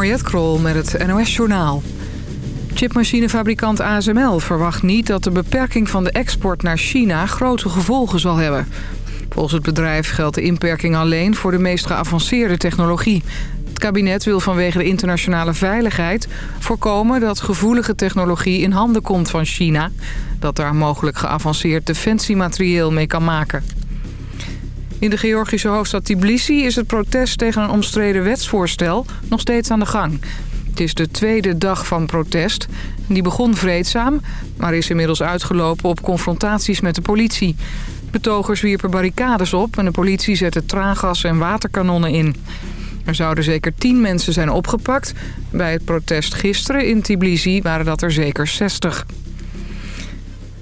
Mariette Krol met het NOS Journaal. Chipmachinefabrikant ASML verwacht niet dat de beperking van de export naar China grote gevolgen zal hebben. Volgens het bedrijf geldt de inperking alleen voor de meest geavanceerde technologie. Het kabinet wil vanwege de internationale veiligheid voorkomen dat gevoelige technologie in handen komt van China... dat daar mogelijk geavanceerd defensiematerieel mee kan maken. In de Georgische hoofdstad Tbilisi is het protest tegen een omstreden wetsvoorstel nog steeds aan de gang. Het is de tweede dag van protest. Die begon vreedzaam, maar is inmiddels uitgelopen op confrontaties met de politie. Betogers wierpen barricades op en de politie zette traangas en waterkanonnen in. Er zouden zeker tien mensen zijn opgepakt. Bij het protest gisteren in Tbilisi waren dat er zeker 60.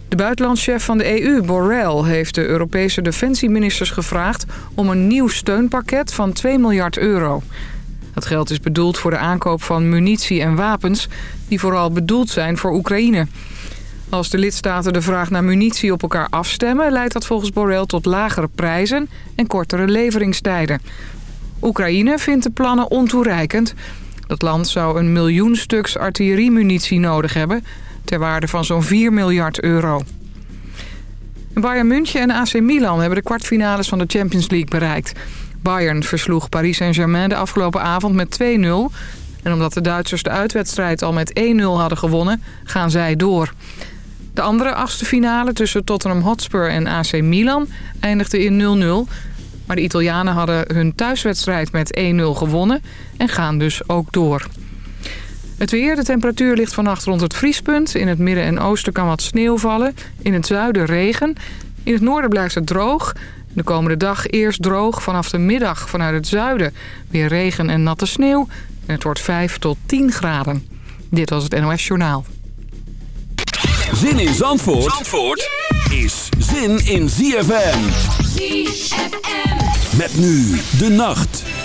De buitenlandschef van de EU, Borrell, heeft de Europese defensieministers gevraagd... om een nieuw steunpakket van 2 miljard euro. Dat geld is bedoeld voor de aankoop van munitie en wapens... die vooral bedoeld zijn voor Oekraïne. Als de lidstaten de vraag naar munitie op elkaar afstemmen... leidt dat volgens Borrell tot lagere prijzen en kortere leveringstijden. Oekraïne vindt de plannen ontoereikend. Dat land zou een miljoen stuks artilleriemunitie nodig hebben ter waarde van zo'n 4 miljard euro. Bayern München en AC Milan hebben de kwartfinales van de Champions League bereikt. Bayern versloeg Paris Saint-Germain de afgelopen avond met 2-0. En omdat de Duitsers de uitwedstrijd al met 1-0 hadden gewonnen, gaan zij door. De andere achtste finale tussen Tottenham Hotspur en AC Milan eindigde in 0-0. Maar de Italianen hadden hun thuiswedstrijd met 1-0 gewonnen en gaan dus ook door. Het weer, de temperatuur ligt vannacht rond het vriespunt. In het midden en oosten kan wat sneeuw vallen. In het zuiden regen. In het noorden blijft het droog. De komende dag eerst droog. Vanaf de middag vanuit het zuiden weer regen en natte sneeuw. En het wordt 5 tot 10 graden. Dit was het NOS Journaal. Zin in Zandvoort, Zandvoort is zin in ZFM. ZFM. Met nu de nacht.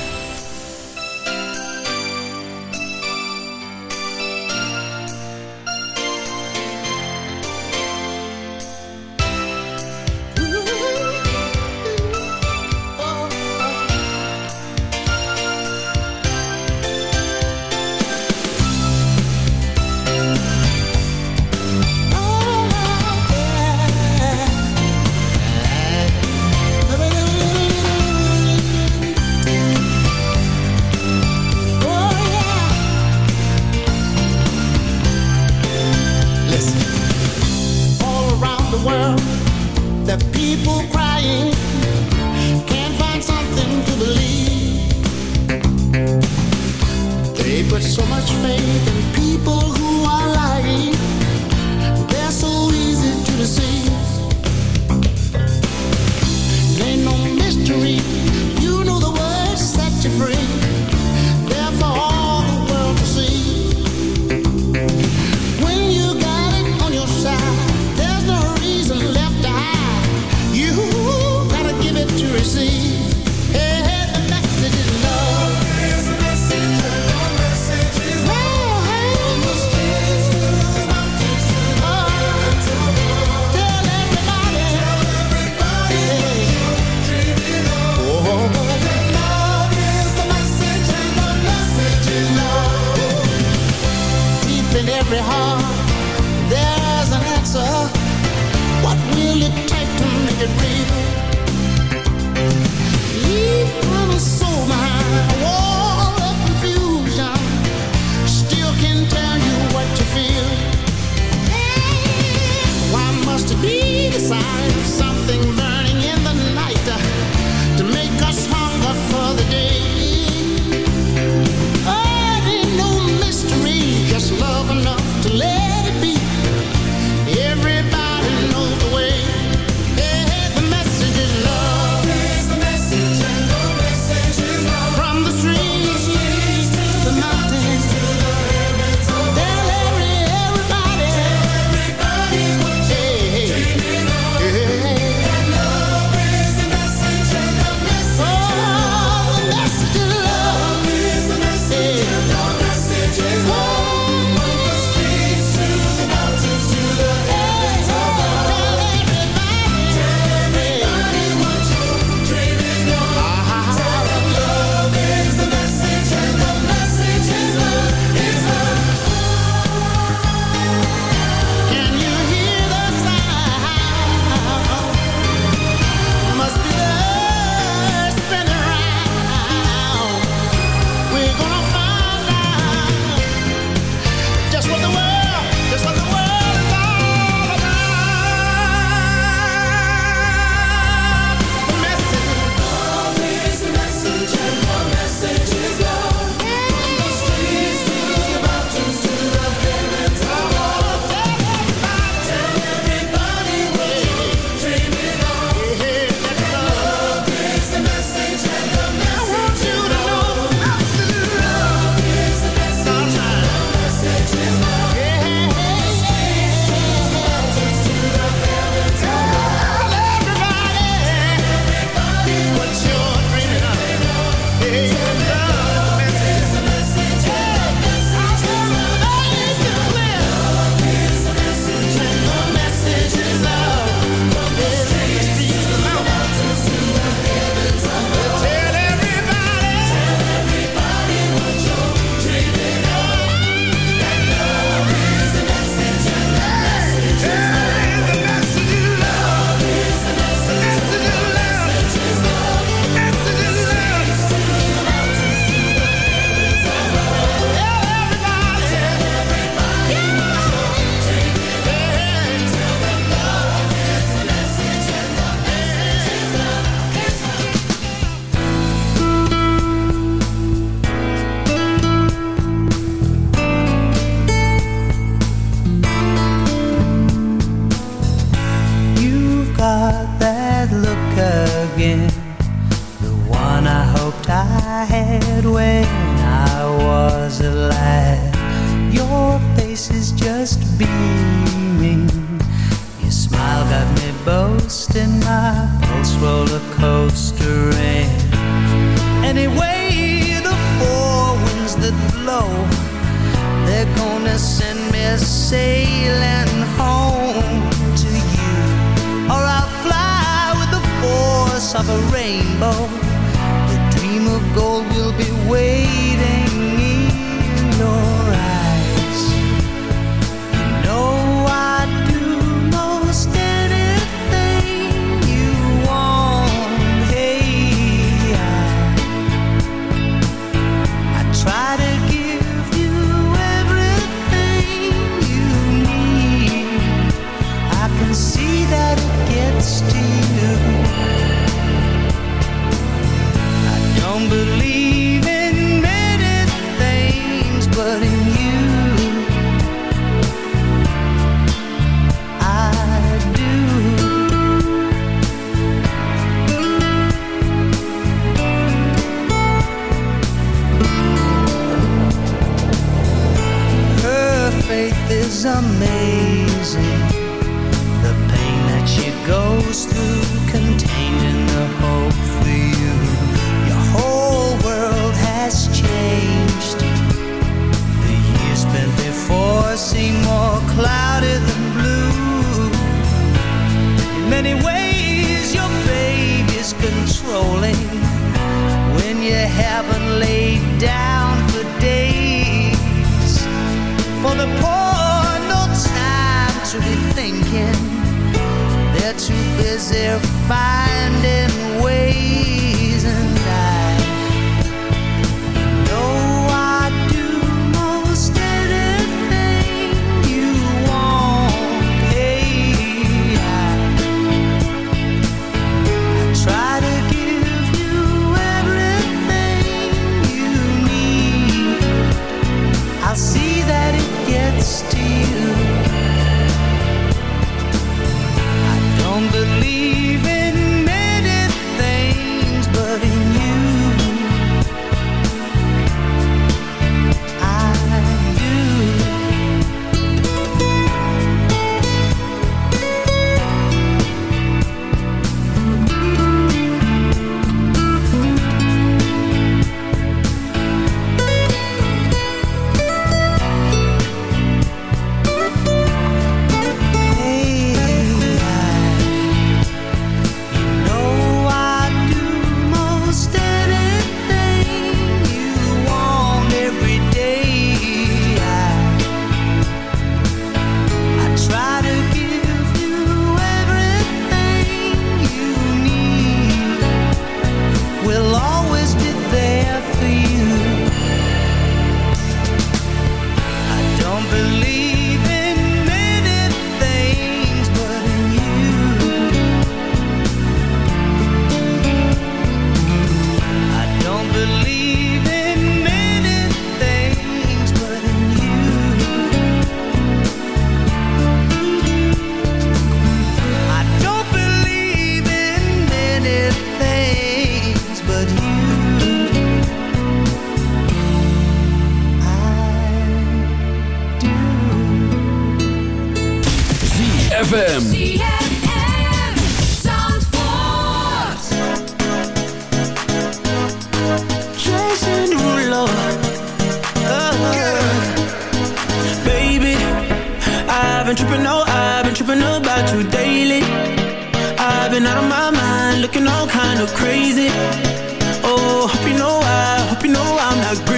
I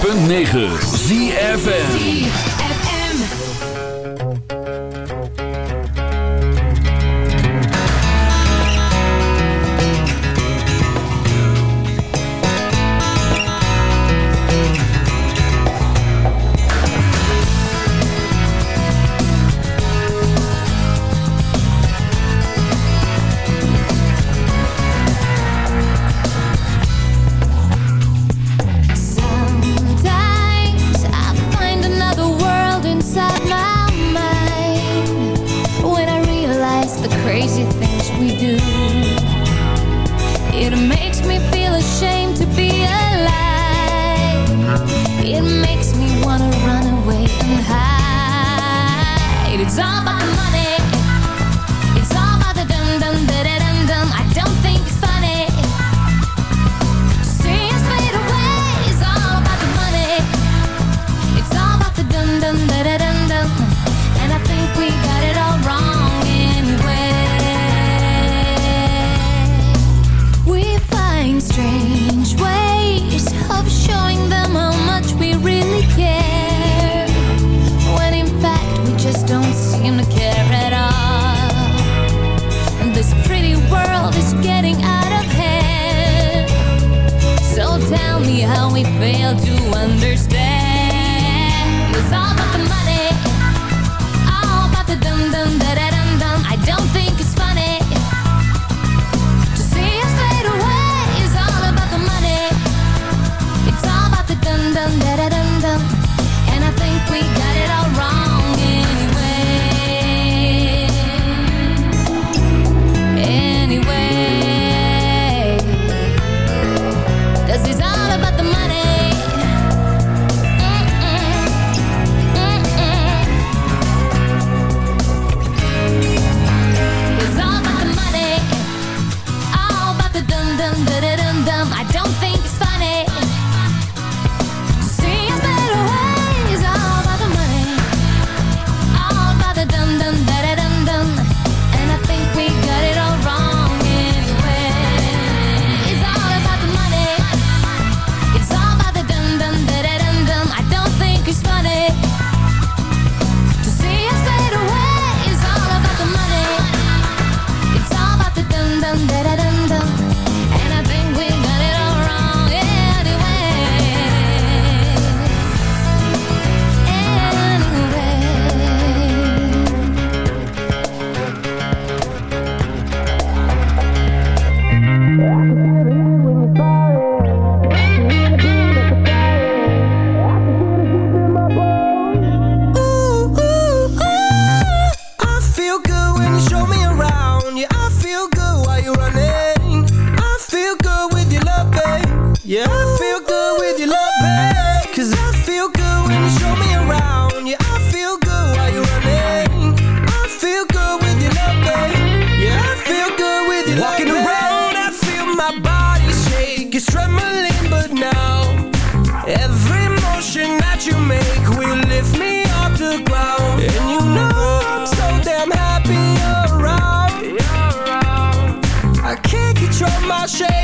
106.9 we fail to understand. crochet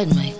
Inside my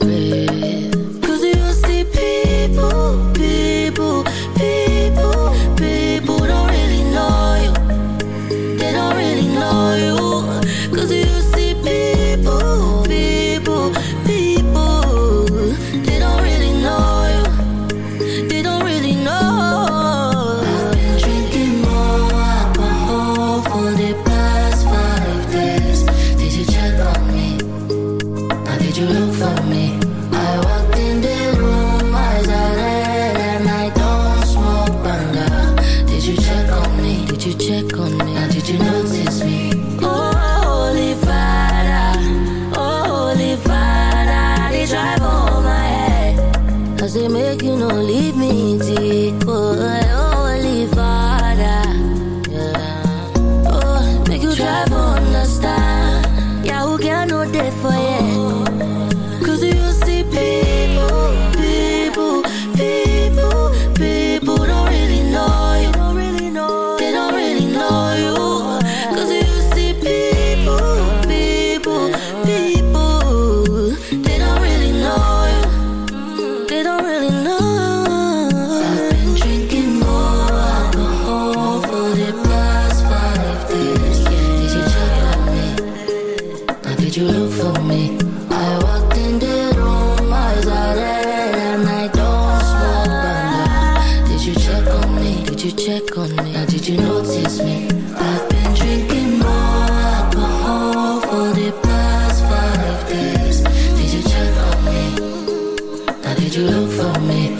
did you look for me?